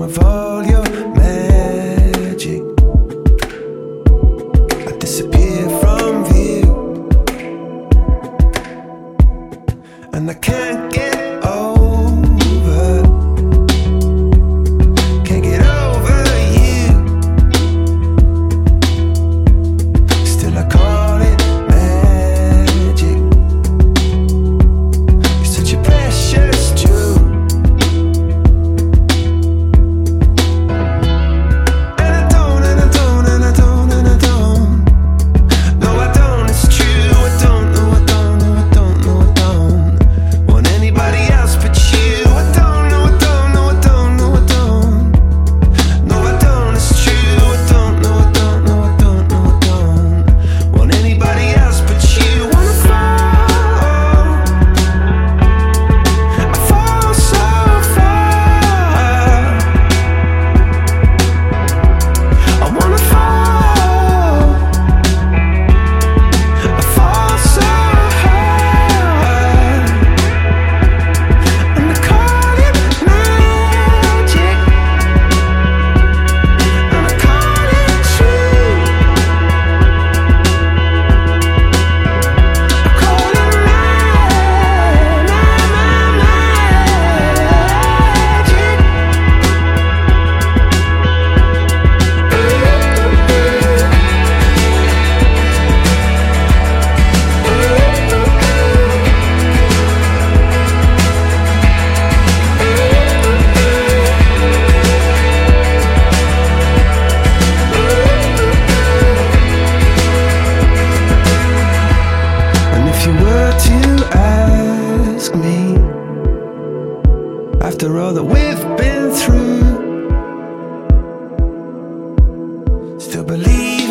with all your magic. I disappear from view, and I can't get. to ask me after all that we've been through? Still believe.